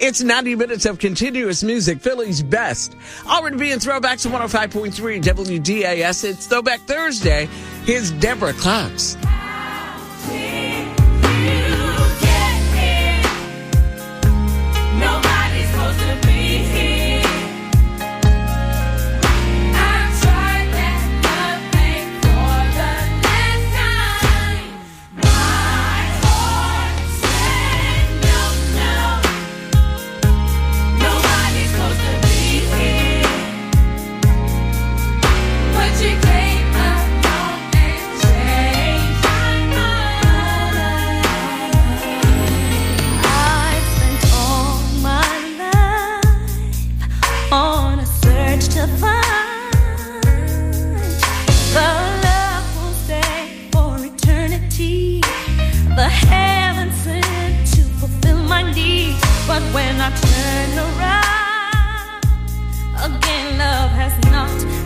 It's 90 minutes of continuous music, Philly's best. R&B and throwbacks to 105.3 WDAS. It's Throwback Thursday. Here's Deborah Cox. the heavens sent to fulfill my need. But when I turn around, again, love has knocked.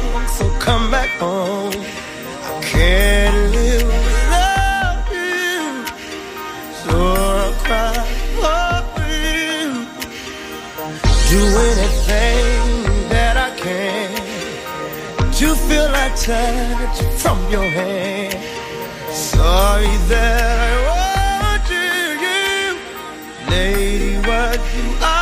home, so come back home. I can't live without you, so I cry for you. Do anything that I can to feel that touch from your hand. Sorry that I want you, lady, what you are.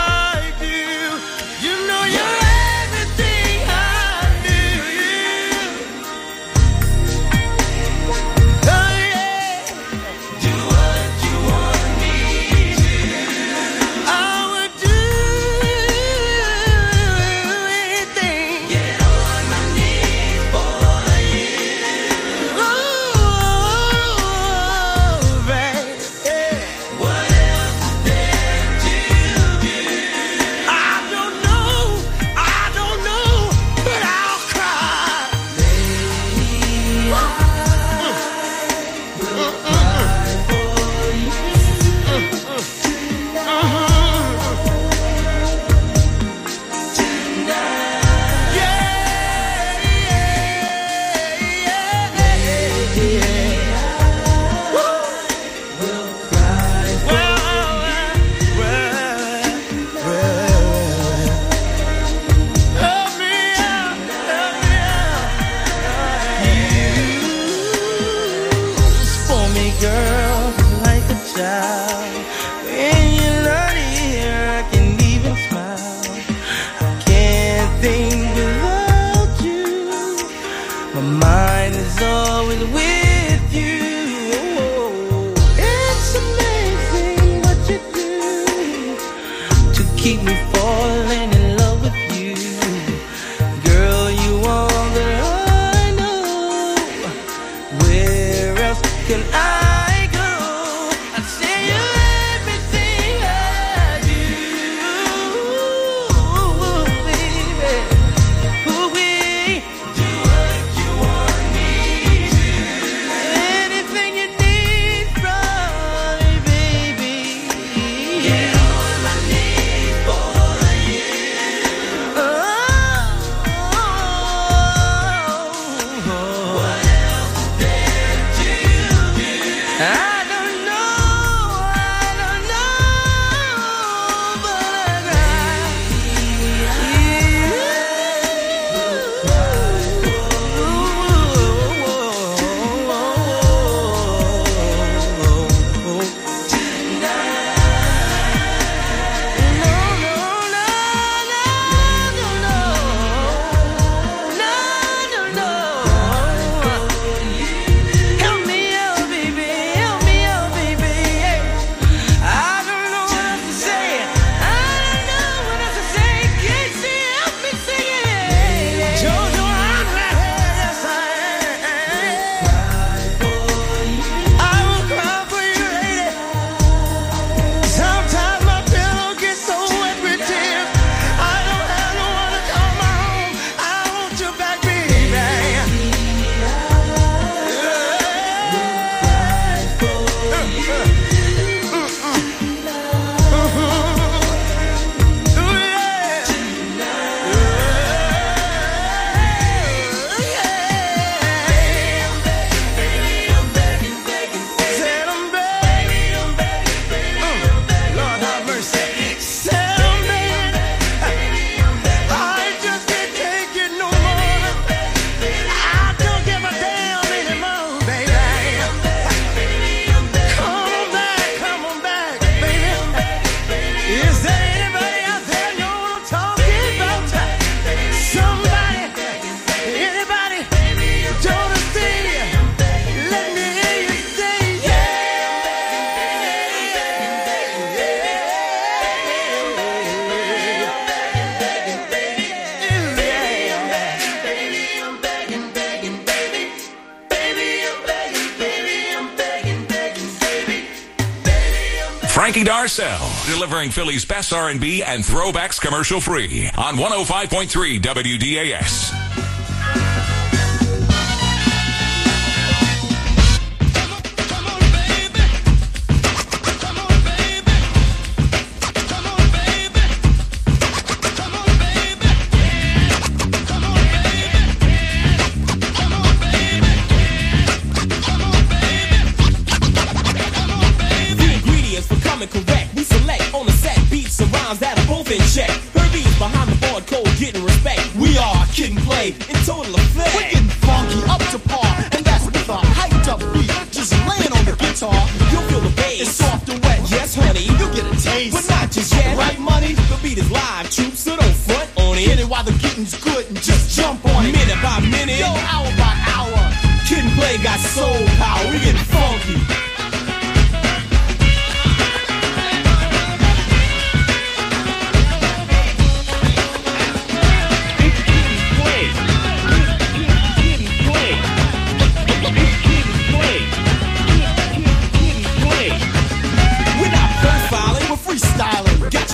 Delivering Philly's best R&B and throwbacks commercial free on 105.3 WDAS.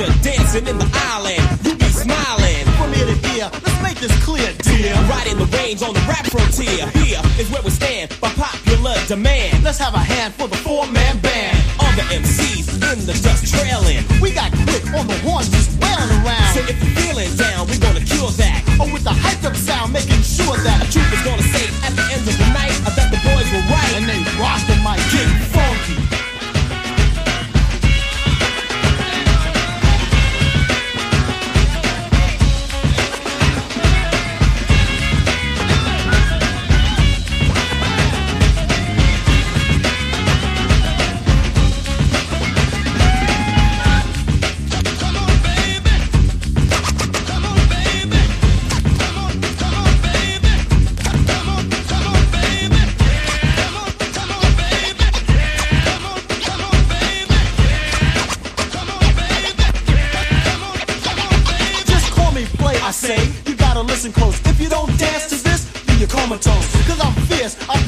picture dancing in the island. You be smiling from ear to ear. Let's make this clear, dear. Riding the range on the rap frontier. Here is where we stand by popular demand. Let's have a hand for the four man band. All the MCs in the dust trailing. We got quick on the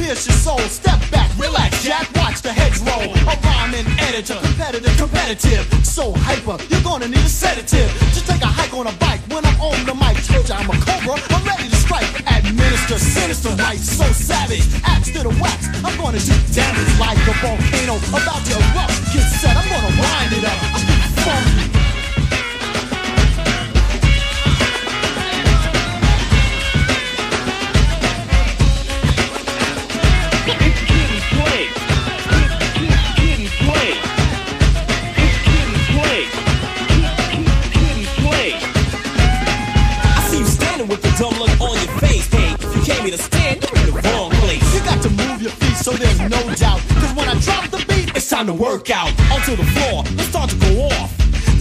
twist your soul. Step back, relax, Jack, watch the heads roll. A rhyming editor, competitive, competitive. So hyper, you're gonna need a sedative. Just take a hike on a bike when I'm on the mic. Told ya I'm a cobra, I'm ready to strike. Administer sinister rights, so savage. Axe to the wax, I'm gonna do damage like a volcano about to erupt. In the wrong place. You got to move your feet so there's no doubt. Cause when I drop the beat, It's time to work out onto the floor. Let's start to go off.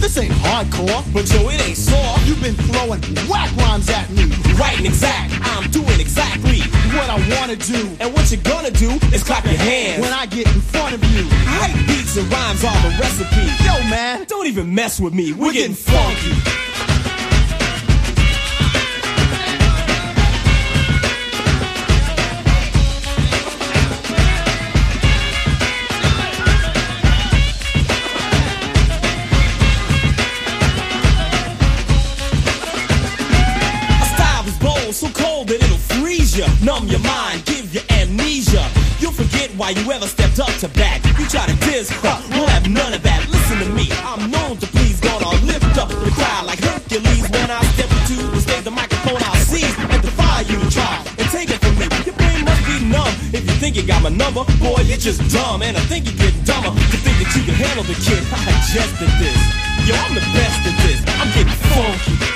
this ain't hardcore. But yo, it ain't soft. You've been throwing whack rhymes at me. Right and exact. I'm doing exactly. What I wanna do. And what you're gonna do is clap your hands. When I get in front of you. Hype beats and rhymes are the recipe. Yo, man. Don't even mess with me. We're getting funky. A why you ever stepped up to bat. You try to diss, huh, we'll have none of that. Listen to me, I'm known to please, gonna lift up the crowd like Hercules. When I step into the stage, the microphone I'll seize and defy you to try and take it from me. Your brain must be numb if you think you got my number. Boy, you're just dumb, and I think you get dumber to think that you can handle the kid. I just did this. Yo, I'm the best at this. I'm getting funky.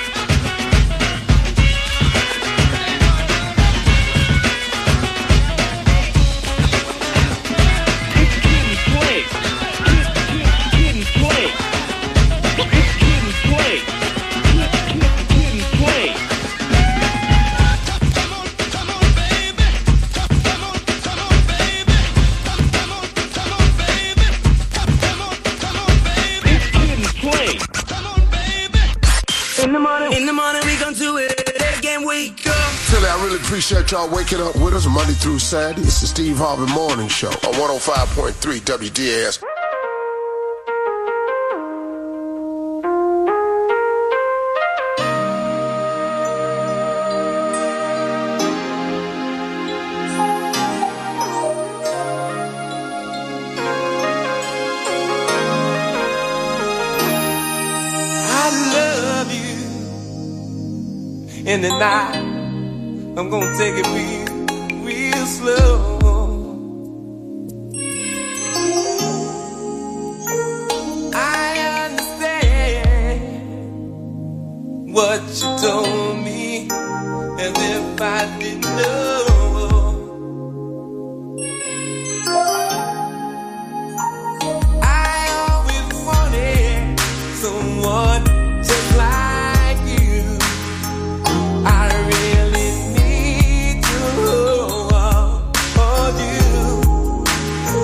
Appreciate y'all waking up with us Monday through Saturday. It's the Steve Harvey Morning Show on 105.3 WDAS. I love you. In the night, I'm gonna take it real, real slow.